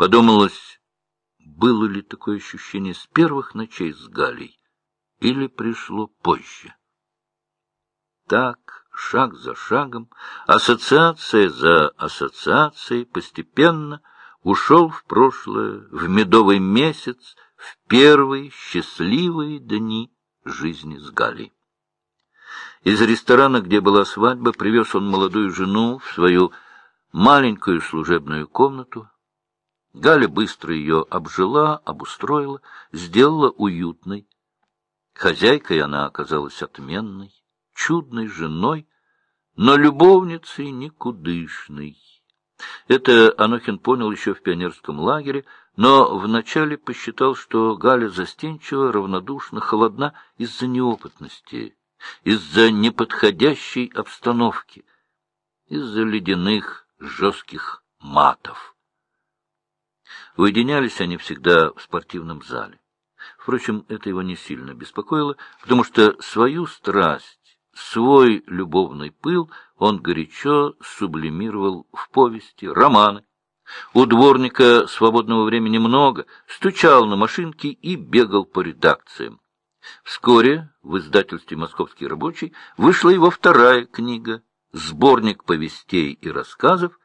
Подумалось, было ли такое ощущение с первых ночей с Галей, или пришло позже. Так, шаг за шагом, ассоциация за ассоциацией постепенно ушел в прошлое, в медовый месяц, в первые счастливые дни жизни с Галей. Из ресторана, где была свадьба, привез он молодую жену в свою маленькую служебную комнату. Галя быстро ее обжила, обустроила, сделала уютной. Хозяйкой она оказалась отменной, чудной женой, но любовницей никудышной. Это Анохин понял еще в пионерском лагере, но вначале посчитал, что Галя застенчива, равнодушна, холодна из-за неопытности, из-за неподходящей обстановки, из-за ледяных жестких матов. Уединялись они всегда в спортивном зале. Впрочем, это его не сильно беспокоило, потому что свою страсть, свой любовный пыл он горячо сублимировал в повести, романы. У дворника свободного времени много, стучал на машинке и бегал по редакциям. Вскоре в издательстве «Московский рабочий» вышла его вторая книга «Сборник повестей и рассказов»,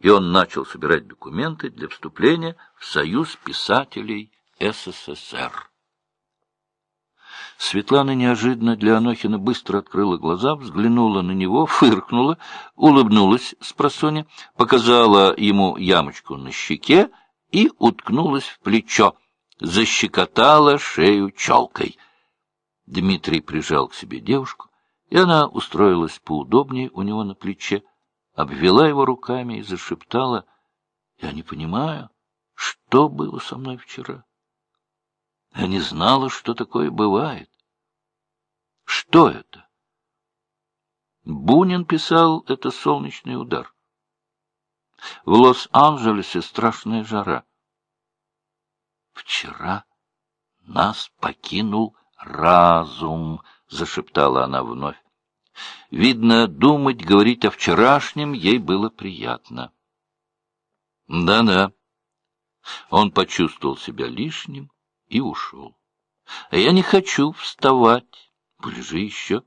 и он начал собирать документы для вступления в Союз писателей СССР. Светлана неожиданно для Анохина быстро открыла глаза, взглянула на него, фыркнула, улыбнулась с просони, показала ему ямочку на щеке и уткнулась в плечо, защекотала шею челкой. Дмитрий прижал к себе девушку, и она устроилась поудобнее у него на плече, обвела его руками и зашептала, «Я не понимаю, что было со мной вчера. Я не знала, что такое бывает. Что это?» Бунин писал «Это солнечный удар». В Лос-Анджелесе страшная жара. Вчера нас покинул разум, — зашептала она вновь. Видно, думать, говорить о вчерашнем ей было приятно. Да-да. Он почувствовал себя лишним и ушел. А я не хочу вставать. Полежи еще.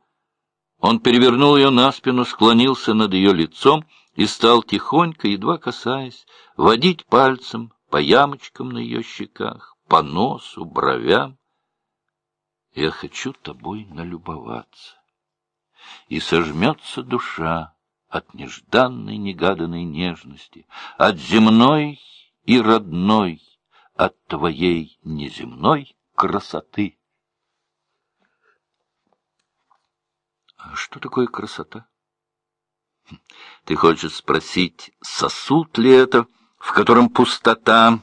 Он перевернул ее на спину, склонился над ее лицом и стал тихонько, едва касаясь, водить пальцем по ямочкам на ее щеках, по носу, бровям. Я хочу тобой налюбоваться. И сожмется душа от нежданной, негаданной нежности, от земной и родной, от твоей неземной красоты. А что такое красота? Ты хочешь спросить, сосуд ли это, в котором пустота,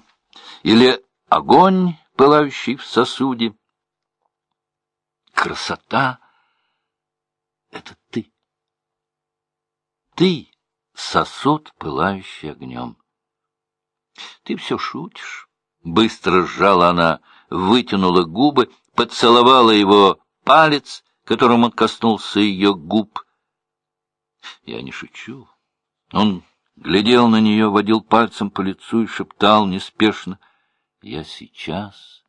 или огонь, пылающий в сосуде? красота — это ты. Ты — сосуд, пылающий огнем. Ты все шутишь. Быстро сжала она, вытянула губы, поцеловала его палец, которым он коснулся ее губ. Я не шучу. Он глядел на нее, водил пальцем по лицу и шептал неспешно. Я сейчас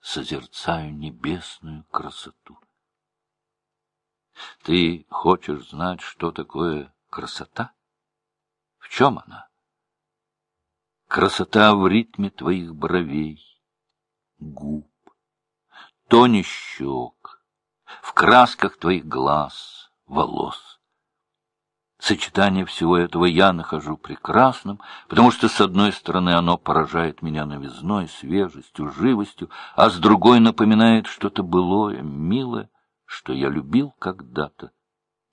созерцаю небесную красоту. Ты хочешь знать, что такое красота? В чем она? Красота в ритме твоих бровей, губ, тоне щек, в красках твоих глаз, волос. Сочетание всего этого я нахожу прекрасным, потому что, с одной стороны, оно поражает меня новизной, свежестью, живостью, а с другой напоминает что-то былое, милое, что я любил когда-то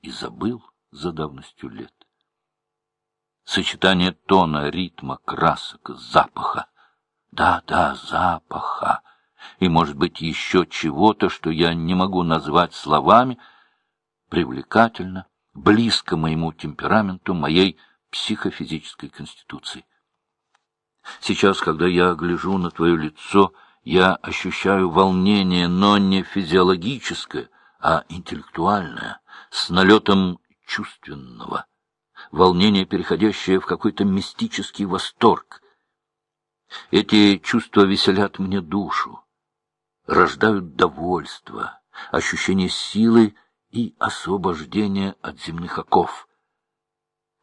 и забыл за давностью лет. Сочетание тона, ритма, красок, запаха. Да, да, запаха. И, может быть, еще чего-то, что я не могу назвать словами, привлекательно, близко моему темпераменту, моей психофизической конституции. Сейчас, когда я гляжу на твое лицо, я ощущаю волнение, но не физиологическое, а интеллектуальное, с налетом чувственного, волнение, переходящее в какой-то мистический восторг. Эти чувства веселят мне душу, рождают довольство, ощущение силы и освобождения от земных оков.